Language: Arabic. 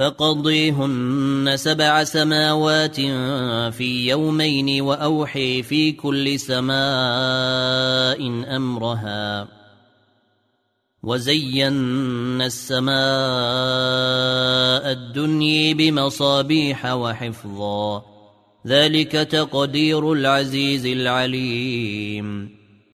فقضيهن سبع سماوات في يومين وأوحي في كل سماء أمرها وزينا السماء الدنيا بمصابيح وحفظا. ذلك تقدير العزيز العليم.